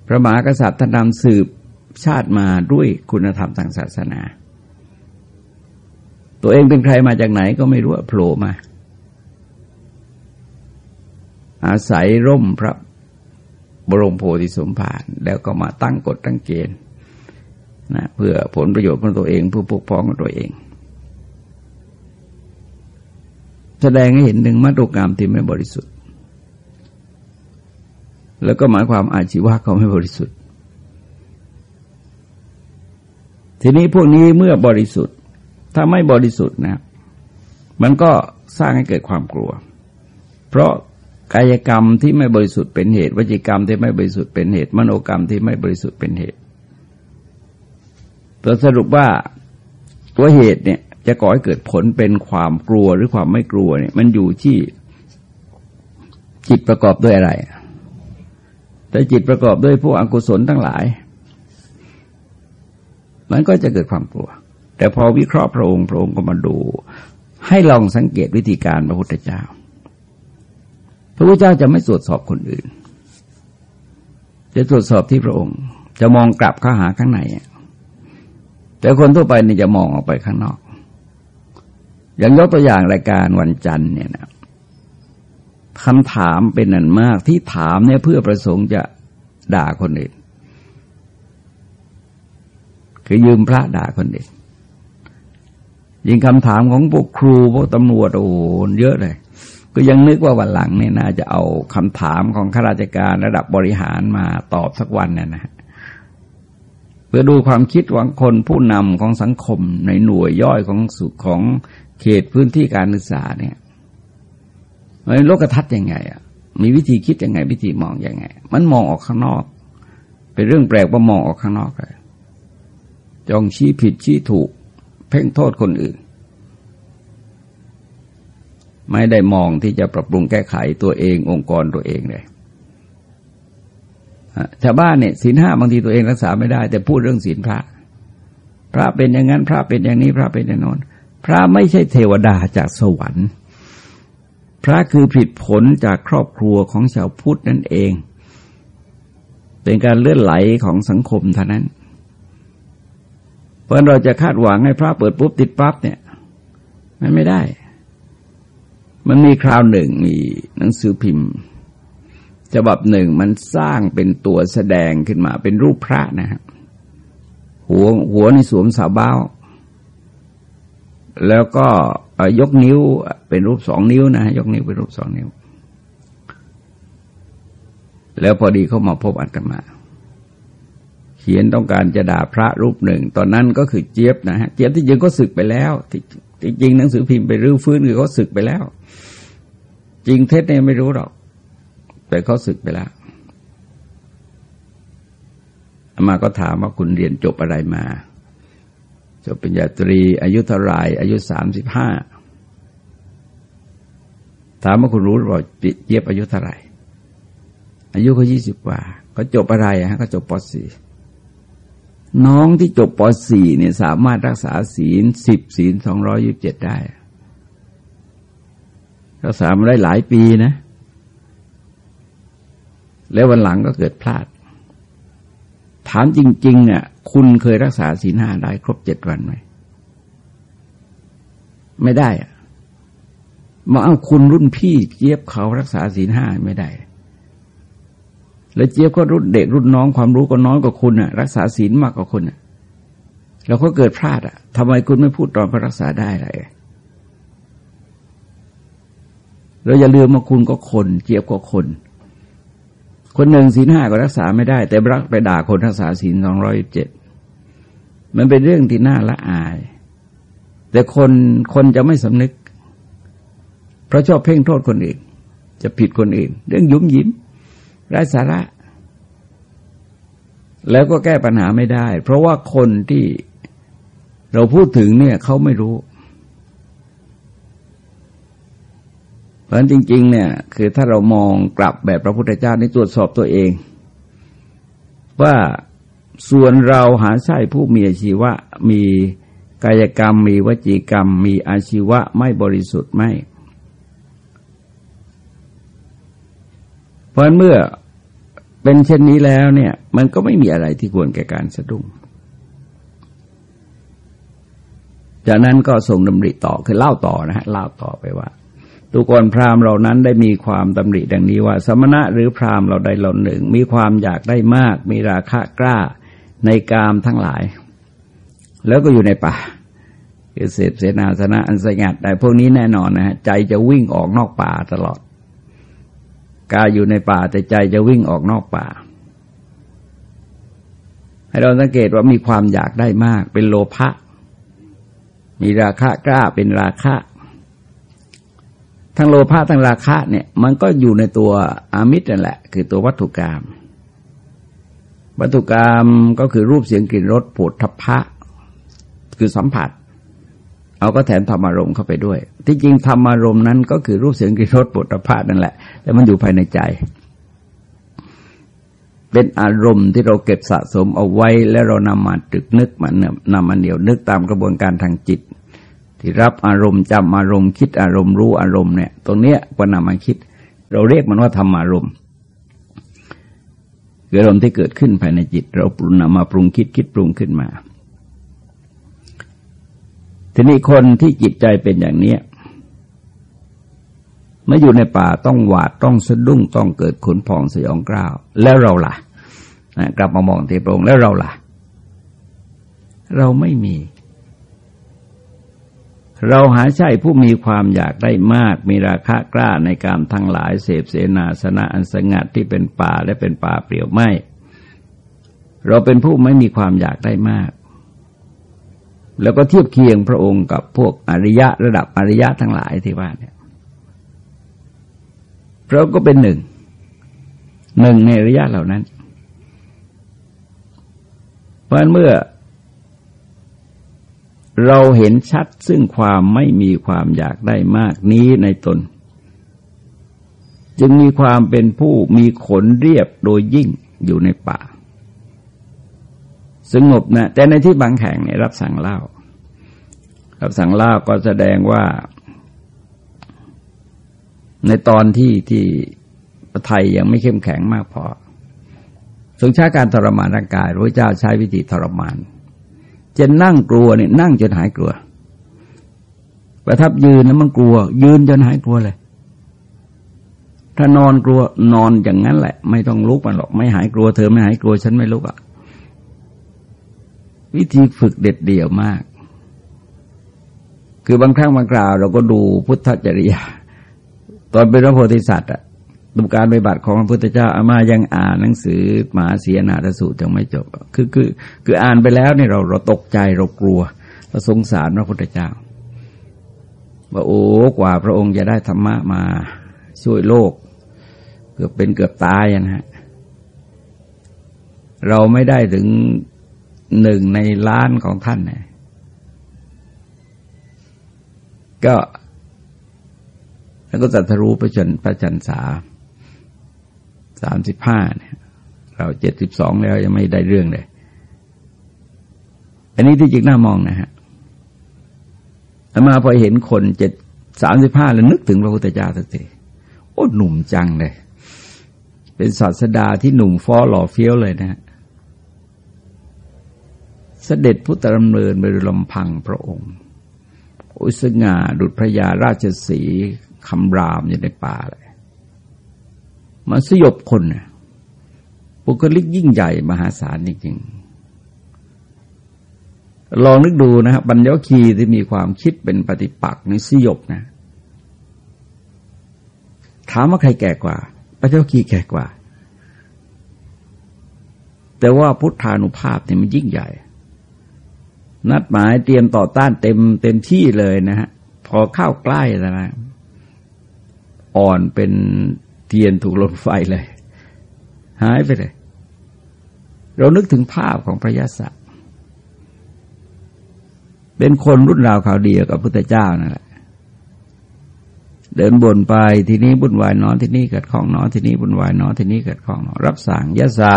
พระมหากษัตริย์ท่านนำสืบชาติมาด้วยคุณธรรมทางศาสนา ตัวเองเป็นใครมาจากไหนก็ไม่รู้โผล่มา อาศัยร่มพระบรมโพธิสมภารแล้วก็มาตั้งกฎตั้งเกณฑ์นะเพื่อผลประโยชน์ของตัวเองเพื่อปกป้องของตัวเอง แสดงให้เห็นหนึ่งมัตตุกรรมที่ไม่บริสุทธิ์ แล้วก็หมายความอาชีวะเขาไม่บริสุทธิ์ ทีนี้พวกนี้เมื่อบริสุทธิ์ ถ้าไม่บริสุทธิ์นะ มันก็สร้างให้เกิดความกลัว เพราะ กายกรรมที่ไม่บริสุทธิ์เป็นเหตุ วจิกรรมที่ไม่บริสุทธิ์เป็นเหตุ มโนกรรมที่ไม่บริสุทธิ์เป็นเหตุตัวสรุปว่าตัวเหตุเนี่ยจะก่อให้เกิดผลเป็นความกลัวหรือความไม่กลัวเนี่ย มันอยู่ที่จิตประกอบด้วยอะไร แต่จิตประกอบด้วยพวกอกุศลทั้งหลาย มันก็จะเกิดความกลัว แต่พอวิเคราะห์พระองค์พระองค์ก็มาดู ให้ลองสังเกตวิธีการพระพุทธเจ้า ระพุทธเจ้าจะไม่ตรวจสอบคนอื่น จะตรวจสอบที่พระองค์ จะมองกลับเข้าหาข้างในแต่คนทั่วไปนี่จะมองออกไปข้างนอก อย่างยกตัวอย่างรายการวันจันทร์เนี่ยนะคำถามเป็นนันมากที่ถามเนี่ยเพื่อประสงค์จะด่าคนอื่น คือยืมพระด่าคนอื่นยิงคำถามของพวกครูพวกตำรวจโอ้โหเยอะเลย ก็ยังนึกว่าวันหลังเนี่ยน่าจะเอาคำถามของข้าราชการระดับบริหารมาตอบสักวันเนี่ยนะเพื่อดูความคิดของคนผู้นำของสังคมในหน่วยย่อยของสุขของเขตพื้นที่การศึกษาเนี่ยมันโลกทัศน์ยังไงอะมีวิธีคิดยังไง วิธีมองยังไง มันมองออกข้างนอก เป็นเรื่องแปลกว่ามองออกข้างนอกเลยจองชี้ผิดชี้ถูก เพ่งโทษคนอื่น ไม่ได้มองที่จะปรับปรุงแก้ไขตัวเององค์กรตัวเองเลยชาวบ้านเนี่ยศีลห้าบางทีตัวเองรักษาไม่ได้ แต่พูดเรื่องศีลพระ พระเป็นอย่างนั้นพระเป็นอย่างนี้พระเป็นอย่างนั้นพระไม่ใช่เทวดาจากสวรรค์ พระคือผิดผลจากครอบครัวของชาวพุทธนั่นเอง เป็นการเลื่อนไหลของสังคมเท่านั้น เพราะเราจะคาดหวังให้พระเปิดปุ๊บติดปั๊บเนี่ย มันไม่ได้ มันมีคราวหนึ่งมีหนังสือพิมพ์ฉบับหนึ่งมันสร้างเป็นตัวแสดงขึ้นมาเป็นรูปพระนะครับหัวหัวในสวมสาบ้าแล้วก็ยกนิ้วเป็นรูปสองนิ้วนะยกนิ้วเป็นรูปสองนิ้ว แล้วพอดีเขามาพบอัตมา เขียนต้องการจะด่าพระรูปหนึ่ง ตอนนั้นก็คือเจี๊ยบนะฮะเจี๊ยบที่จริงก็ศึกไปแล้วที่จริงหนังสือพิมพ์ไปรื้อฟื้นคือเขาศึกไปแล้ว จริงเท็จเนี่ยไม่รู้หรอก แต่เขาศึกไปแล้วมาก็ถามว่าคุณเรียนจบอะไรมาจบปริญญาตรีอายุเท่าไรอายุสามสิบห้าถามว่าคุณรู้หรือเปล่าเจี๊ยบอายุเท่าไรอายุเขายี่สิบกว่าเขาจบอะไรฮะเขาจบปสี่ น้องที่จบปสี่เนี่ยสามารถรักษาศีลสิบศีลสองร้อยิบเจ็ดได้รักษามาได้หลายปีนะ แล้ววันหลังก็เกิดพลาด ถามจริง ๆ อะ คุณเคยรักษาศีลห้าได้ครบเจ็ดวันไหม ไม่ได้อะมาเอาคุณรุ่นพี่เจี๊ยบเขารักษาศีลห้าไม่ได้ แล้วเจี๊ยบก็รุ่นเด็กรุ่นน้องความรู้ก็น้อยกว่าคุณอะ รักษาศีลมากกว่าคุณอะเราก็เกิดพลาดอะทำไมคุณไม่พูดตอนเขารักษาได้อะไรเราอย่าลืมว่าคุณก็คน เจี๊ยบก็คน คนหนึ่งศีลห้าก็รักษาไม่ได้ แต่รักไปด่าคนรักษาศีลสองร้อยเจ็ดมันเป็นเรื่องที่น่าละอาย แต่คนคนจะไม่สำนึก เพราะชอบเพ่งโทษคนอื่น จะผิดคนอื่น เรื่องยุ่มยิ้ม ไร้สาระ แล้วก็แก้ปัญหาไม่ได้ เพราะว่าคนที่เราพูดถึงเนี่ยเขาไม่รู้ เพราะนั้นจริง ๆ เนี่ย คือถ้าเรามองกลับแบบพระพุทธเจ้าในตรวจสอบตัวเอง ว่าส่วนเราหาใช่ผู้มีอาชีวะ มีกายกรรม มีวจีกรรม มีอาชีวะไม่บริสุทธิ์ไม่เพราะเมื่อ เป็นเช่นนี้แล้วเนี่ย มันก็ไม่มีอะไรที่ควรแก่การสะดุ้งจากนั้นก็ส่งดำริต่อคือเล่าต่อนะฮะเล่าต่อไปว่าตุกรพราหมณ์เหล่านั้นได้มีความตำหนิดังนี้ว่า สมณะหรือพราหมณ์เราใดเหล่าหนึ่ง มีความอยากได้มาก มีราคะกล้าในกามทั้งหลาย แล้วก็อยู่ในป่าคือเสพเสนาสนะอันสงัดแต่พวกนี้แน่นอนนะฮะใจจะวิ่งออกนอกป่าตลอด กายอยู่ในป่าแต่ใจจะวิ่งออกนอกป่า ให้เราสังเกตว่ามีความอยากได้มาก เป็นโลภะมีราคะกล้าเป็นราคะทั้งโลภะทั้งราคะเนี่ยมันก็อยู่ในตัวอามิตรนั่นแหละ คือตัววัตถุกรรมวัตถุกรรมก็คือรูปเสียงกลิ่นรสผดทพะ คือสัมผัส เอาก็แถมธรรมารมณ์เข้าไปด้วย ที่จริงธรรมารมณ์นั้นก็คือรูปเสียงกลิ่นรสผดทพนั่นแหละ แต่มันอยู่ภายในใจ เป็นอารมณ์ที่เราเก็บสะสมเอาไว้ แล้วเรานำมาตรึกนึกมันนำมาเดียวนึกตามกระบวนการทางจิต ที่รับอารมณ์จำอารมณ์คิดอารมณ์รู้อารมณ์เนี่ย ตรงเนี้ยก็นำมาคิด เราเรียกมันว่าธรรมารมณ์คืออารมณ์ที่เกิดขึ้นภายในจิต เราปรุงนำมาปรุงคิดคิดปรุงขึ้นมา ทีนี้คนที่จิตใจเป็นอย่างเนี้เมื่ออยู่ในป่าต้องหวาดต้องสะดุ้งต้องเกิดขนพองสยองกล้าว แล้วเราล่ะกลับมามองที่พระองค์แล้วเราล่ะ เราไม่มี เราหาใช่ผู้มีความอยากได้มาก มีราคะกล้าในการทั้งหลายเสพเสนาสนะอันสงัดที่เป็นป่าและเป็นป่าเปลี่ยวไม่ เราเป็นผู้ไม่มีความอยากได้มาก แล้วก็เทียบเคียงพระองค์กับพวกอริยะระดับอริยะทั้งหลายที่ว่าเนี่ยเราก็เป็นหนึ่ง หนึ่งในอริยะเหล่านั้น เพราะเมื่อ เราเห็นชัดซึ่งความไม่มีความอยากได้มากนี้ในตน จึงมีความเป็นผู้มีขนเรียบโดยยิ่งอยู่ในป่า สงบนะแต่ในที่บางแห่งเนี่ยรับสั่งเล่า รับสั่งเล่าก็แสดงว่า ในตอนที่ที่ไทยยังไม่เข้มแข็งมากพอทรงใช้การทรมานร่างกายพระเจ้าใช้วิธีทรมานจะนั่งกลัวเนี่ยนั่งจนหายกลัว ประทับยืนแล้วมันกลัว ยืนจนหายกลัวเลย ถ้านอนกลัว นอนอย่างนั้นแหละ ไม่ต้องลุกมันหรอก ไม่หายกลัวเธอไม่หายกลัวฉันไม่ลุกอะ วิธีฝึกเด็ดเดี่ยวมาก คือบางครั้งบางคราวเราก็ดูพุทธจริยา ตอนเป็นพระโพธิสัตว์อะดูการปฏิบัติของพระพุทธเจ้าอามายังอ่านหนังสือมหาเสียนาทสูตรยังไม่จบ คือคือคืออ่านไปแล้วเนี่ยเราเราตกใจเรากลัวเราสงสารพระพุทธเจ้าว่าโอ้กว่าพระองค์จะได้ธรรมะมาช่วยโลก เกือบเป็นเกือบตายนะฮะเราไม่ได้ถึง หนึ่งในล้านของท่านเนี่ยก็แล้วก็จัตรู้ประจันประจันสาสามสิบห้าเนี่ยเราเจ็ดสิบสองแล้วยังไม่ได้เรื่องเลย อันนี้ที่จริงน่ามองนะฮะแต่มาพอเห็นคนเจ็ดสามสิบห้าแล้วนึกถึงพระพุทธเจ้าสักทีโอ้หนุ่มจังเลย เป็นศาสดาที่หนุ่มฟ้อหล่อเฟี้ยวเลยนะฮะ เสด็จพุทธดำเนินไปลำพังพระองค์อุสงาดุจพระยาราชสีคำรามอยู่ในป่าเลยมันสยบคนนะบุคลิกยิ่งใหญ่มหาศาลจริงๆลองนึกดูนะครับบัญญัคีที่มีความคิดเป็นปฏิปักษ์ในสยบนะ ถามว่าใครแก่กว่าปัญญคีแก่กว่า แต่ว่าพุทธานุภาพเนี่ยมันยิ่งใหญ่ นัดหมายเตรียมต่อต้านเต็มเต็มที่เลยนะฮะ พอเข้าใกล้แล้วนะอ่อนเป็นเทียนถูกลนไฟเลย หายไปเลย เรานึกถึงภาพของพระยาศเป็นคนรุ่นราวข่าวเดียวกับพุทธเจ้านั่นแหละเดินบนไปทีนี้บุญวายนอนที่นี่เกิดข้องนอนที่นี่บุญวายนอนที่นี่เกิดข้องนอนรับสั่งยะสะ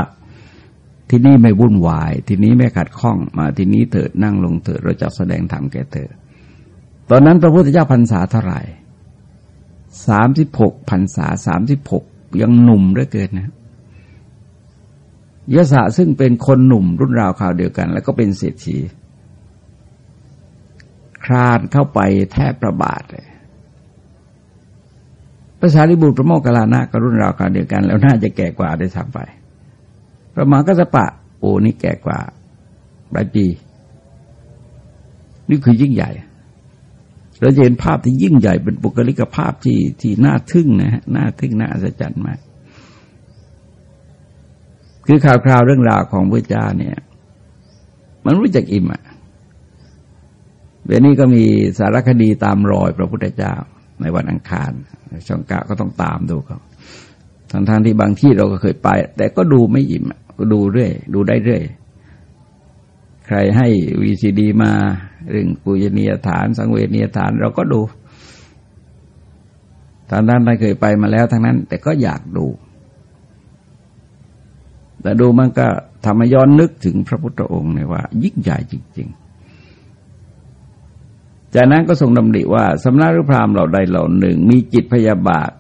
ที่นี่ไม่วุ่นวาย ที่นี้ไม่ขัดข้องมาที่นี้เถิดนั่งลงเถิดเราจะแสดงธรรมแก่เธอ ตอนนั้นพระพุทธเจ้าพรรษาเท่าไหร่สามสิบหกพรรษาสามสิบหกยังหนุ่มเหลือเกินนะยะสะซึ่งเป็นคนหนุ่มรุ่นราวข่าวเดียวกัน แล้วก็เป็นเศรษฐีคลานเข้าไปแทบประบาทเลยภาษาลิบุตรพระโมคคัลลานะก็รุ่นราวข่าวเดียวกัน แล้วน่าจะแก่กว่าได้ทำไป พระมหากัสปะ โอ้นี่แก่กว่าหลายปี นี่คือยิ่งใหญ่ เราจะเห็นภาพที่ยิ่งใหญ่เป็นปุกลิกภาพที่ที่น่าทึ่งนะฮะน่าทึ่งน่าอัศจรรย์มาก คือข่าวคราวเรื่องราวของพระเจ้าเนี่ย มันรู้จักอิ่มอะเดี๋ยวนี้ก็มีสารคดีตามรอยพระพุทธเจ้าในวันอังคาร ช่องกะก็ต้องตามดูเขาทั้งทางที่บางที่เราก็เคยไป แต่ก็ดูไม่อิ่มอะ ก็ดูเรื่อย ดูได้เรื่อย ใครให้วีซีดีมาเรื่องปุญญนียฐาน สังเวชนียฐานเราก็ดูทางด้านที่เคยไปมาแล้วทั้งนั้น แต่ก็อยากดู แต่ดูมันก็ทำให้ย้อนนึกถึงพระพุทธองค์ในว่า ยิ่งใหญ่จริง ๆ จากนั้นก็ทรงดำริว่าสำนักหรือพรามเหล่าใดเหล่าหนึ่ง มีจิตพยาบาท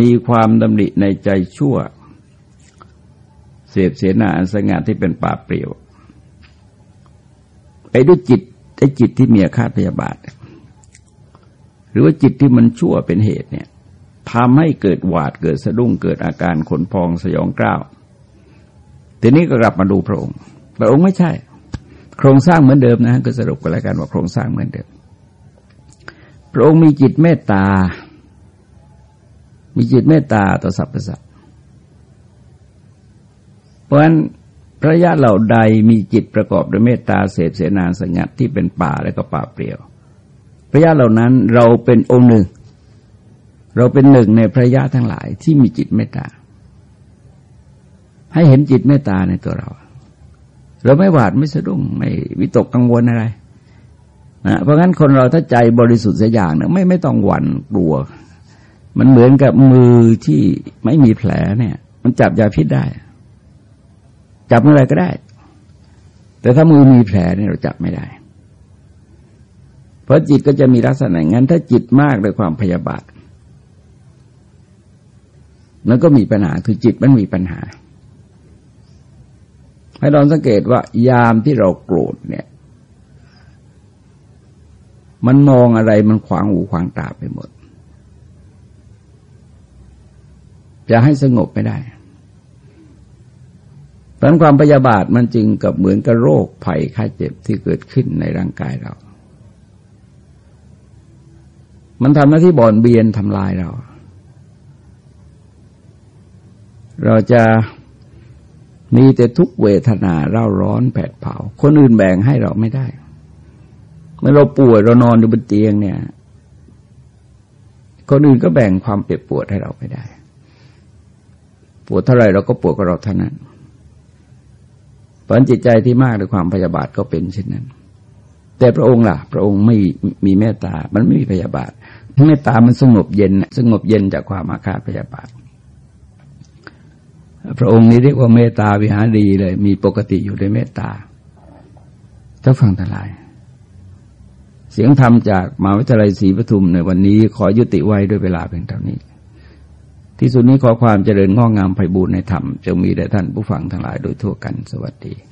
มีความดำริในใจชั่ว พเสนาอันสงัดที่เป็นป่าเปลี่ยวไอ้ด้วยจิตไอ้จิตที่มีอาฆาตพยาบาท หรือว่าจิตที่มันชั่วเป็นเหตุเนี่ยทำให้เกิดหวาดเกิดสะดุ้งเกิดอาการขนพองสยองกล้าวทีนี้ก็กลับมาดูพระองค์ พระองค์ไม่ใช่ โครงสร้างเหมือนเดิมนะก็สรุปกันแล้วกันว่าโครงสร้างเหมือนเดิม พระองค์มีจิตเมตตา มีจิตเมตตาต่อสรรพสัตว์ เพราะฉะนั้นพระญาติเหล่าใดมีจิตประกอบด้วยเมตตาเสพเสนานสงัดที่เป็นป่าและก็ป่าเปลี่ยว พระญาติเหล่านั้นเราเป็นองค์หนึ่ง เราเป็นหนึ่งในพระญาติทั้งหลายที่มีจิตเมตตา ให้เห็นจิตเมตตาในตัวเรา เราไม่หวาดไม่สะดุ้งไม่วิตกกังวลอะไรนะเพราะงั้นคนเราถ้าใจบริสุทธิ์เสักอย่างเนี่ยไม่ไม่ต้องหวั่นกลัว มันเหมือนกับมือที่ไม่มีแผลเนี่ย มันจับยาพิษได้ จับเมื่อไรก็ได้ แต่ถ้ามือมีแผลเนี่ยเราจับไม่ได้ เพราะจิตก็จะมีลักษณะงั้น ถ้าจิตมากด้วยความพยาบาทมันก็มีปัญหาคือจิตมันมีปัญหา ให้เราสังเกตว่ายามที่เราโกรธเนี่ย มันมองอะไรมันขวางหูขวางตาไปหมด จะให้สงบไม่ได้ เพราะความพยาบาทมันจึงกับเหมือนกับโรคภัยไข้เจ็บที่เกิดขึ้นในร่างกายเรา มันทำหน้าที่บ่อนเบียนทำลายเรา เราจะมีแต่ทุกเวทนาเร่าร้อนแผดเผา คนอื่นแบ่งให้เราไม่ได้ เมื่อเราป่วยเรานอนอยู่บนเตียงเนี่ย คนอื่นก็แบ่งความเจ็บปวดให้เราไม่ได้ ปวดเท่าไรเราก็ปวดกับเราเท่านั้น ผลจิตใจที่มากด้วยความพยาบาทก็เป็นเช่นนั้น แต่พระองค์ล่ะ พระองค์ไม่มีเมตตา มันไม่มีพยาบาทเมตตามันสงบเย็น สงบเย็นจากความอาฆาตพยาบาท พระองค์นี้เรียกว่าเมตตาวิหารดีเลย มีปกติอยู่ในเมตตาถ้าฟังทั้งหลาย เสียงธรรมจากมหาวิทยาลัยศรีปทุมในวันนี้ขอยุติไว้ด้วยเวลาเพียงเท่านี้ ที่สุดนี้ขอความเจริญงอกงามไพบูรณ์ในธรรมจงมีแด่ท่านผู้ฟังทั้งหลายโดยทั่วกันสวัสดี